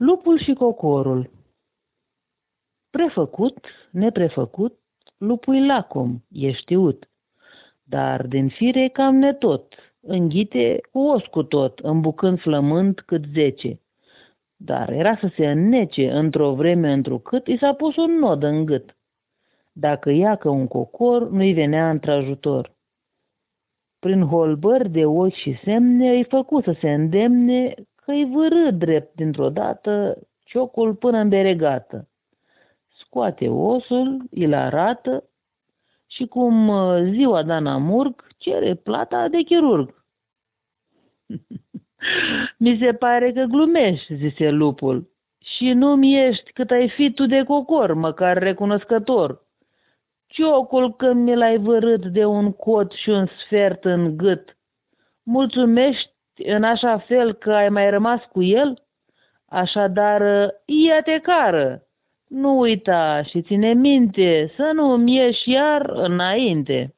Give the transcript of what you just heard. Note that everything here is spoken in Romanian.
Lupul și cocorul Prefăcut, neprefăcut, lupul lacom, e știut. Dar din fire cam netot, înghite cu os cu tot, îmbucând flământ cât zece. Dar era să se înnece într-o vreme întrucât i s-a pus un nod în gât. Dacă ia că un cocor nu-i venea într-ajutor. Prin holbări de ochi și semne îi făcu să se îndemne că-i vârâ drept dintr-o dată ciocul până în beregată. Scoate osul, îl arată și cum uh, ziua Dana Murg cere plata de chirurg. Mi se pare că glumești, zise lupul, și nu-mi ești cât ai fi tu de cocor, măcar recunoscător. Ciocul când mi l-ai vărât de un cot și un sfert în gât, mulțumești în așa fel că ai mai rămas cu el? Așadar, ia-te cară, nu uita și ține minte să nu-mi ieși iar înainte.